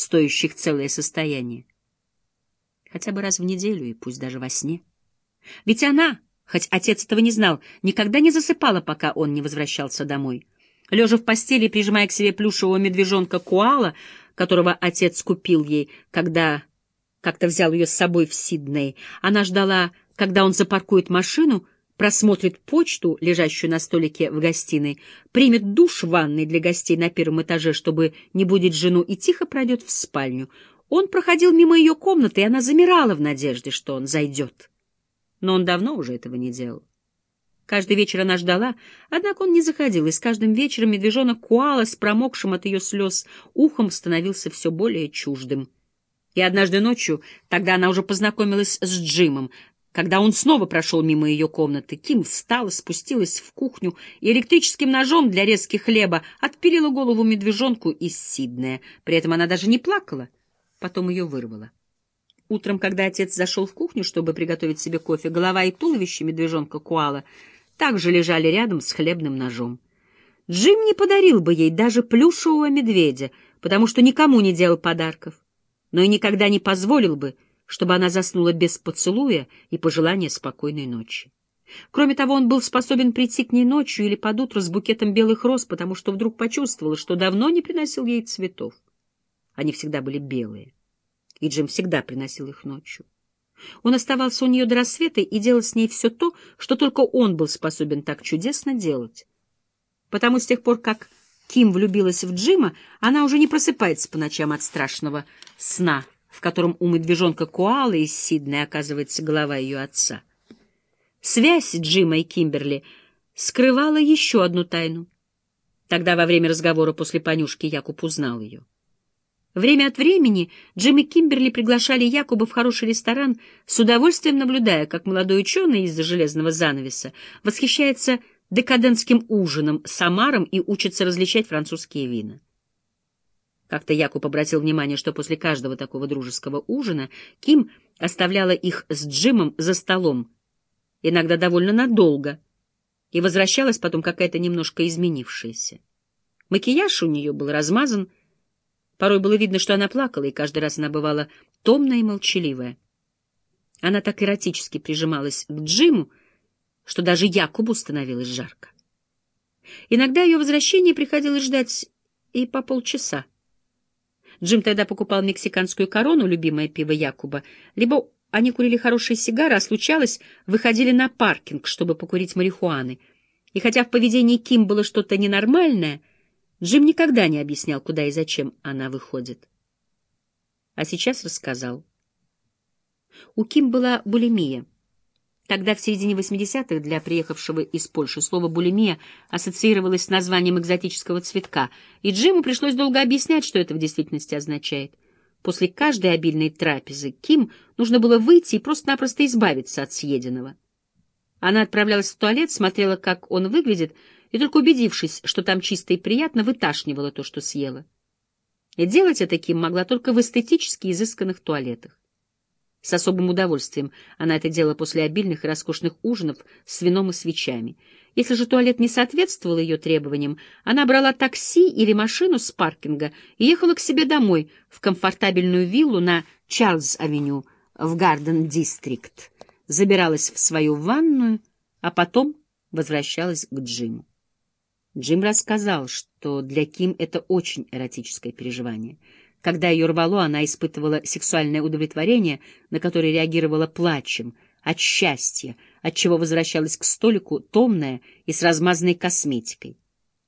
стоящих целое состояние. Хотя бы раз в неделю, и пусть даже во сне. Ведь она, хоть отец этого не знал, никогда не засыпала, пока он не возвращался домой. Лежа в постели, прижимая к себе плюшевого медвежонка Куала, которого отец купил ей, когда как-то взял ее с собой в Сидней, она ждала, когда он запаркует машину, просмотрит почту, лежащую на столике в гостиной, примет душ в ванной для гостей на первом этаже, чтобы не будить жену, и тихо пройдет в спальню. Он проходил мимо ее комнаты, и она замирала в надежде, что он зайдет. Но он давно уже этого не делал. Каждый вечер она ждала, однако он не заходил, и с каждым вечером медвежонок Куала с промокшим от ее слез ухом становился все более чуждым. И однажды ночью, тогда она уже познакомилась с Джимом, когда он снова прошел мимо ее комнаты, Ким встала, спустилась в кухню и электрическим ножом для резки хлеба отпилила голову медвежонку из Сиднея. При этом она даже не плакала, потом ее вырвала. Утром, когда отец зашел в кухню, чтобы приготовить себе кофе, голова и туловище медвежонка Куала также лежали рядом с хлебным ножом. Джим не подарил бы ей даже плюшевого медведя, потому что никому не делал подарков, но и никогда не позволил бы, чтобы она заснула без поцелуя и пожелания спокойной ночи. Кроме того, он был способен прийти к ней ночью или под утро с букетом белых роз, потому что вдруг почувствовал, что давно не приносил ей цветов. Они всегда были белые, и Джим всегда приносил их ночью. Он оставался у нее до рассвета и делал с ней все то, что только он был способен так чудесно делать. Потому с тех пор, как Ким влюбилась в Джима, она уже не просыпается по ночам от страшного сна — в котором у медвежонка Коалы из Сиднey оказывается голова ее отца. Связь Джима и Кимберли скрывала еще одну тайну. Тогда во время разговора после понюшки Якуб узнал ее. Время от времени Джим и Кимберли приглашали Якуба в хороший ресторан, с удовольствием наблюдая, как молодой ученый из-за железного занавеса восхищается декадентским ужином с омаром и учится различать французские вина. Как-то Якуб обратил внимание, что после каждого такого дружеского ужина Ким оставляла их с Джимом за столом, иногда довольно надолго, и возвращалась потом какая-то немножко изменившаяся. Макияж у нее был размазан, порой было видно, что она плакала, и каждый раз она бывала томная и молчаливая. Она так эротически прижималась к Джиму, что даже Якубу становилось жарко. Иногда ее возвращение приходилось ждать и по полчаса. Джим тогда покупал мексиканскую корону, любимое пиво Якуба, либо они курили хорошие сигары, а случалось, выходили на паркинг, чтобы покурить марихуаны. И хотя в поведении Ким было что-то ненормальное, Джим никогда не объяснял, куда и зачем она выходит. А сейчас рассказал. У Ким была булимия. Тогда, в середине 80-х, для приехавшего из Польши слово «булимия» ассоциировалось с названием экзотического цветка, и Джиму пришлось долго объяснять, что это в действительности означает. После каждой обильной трапезы Ким нужно было выйти и просто-напросто избавиться от съеденного. Она отправлялась в туалет, смотрела, как он выглядит, и только убедившись, что там чисто и приятно, выташнивала то, что съела. И делать это Ким могла только в эстетически изысканных туалетах. С особым удовольствием она это делала после обильных и роскошных ужинов с вином и свечами. Если же туалет не соответствовал ее требованиям, она брала такси или машину с паркинга и ехала к себе домой, в комфортабельную виллу на Чарльз-авеню в Гарден-дистрикт, забиралась в свою ванную, а потом возвращалась к Джиму. Джим рассказал, что для Ким это очень эротическое переживание — когда ее рвало, она испытывала сексуальное удовлетворение, на которое реагировала плачем, от счастья, от чего возвращалась к столику томная и с размазанной косметикой.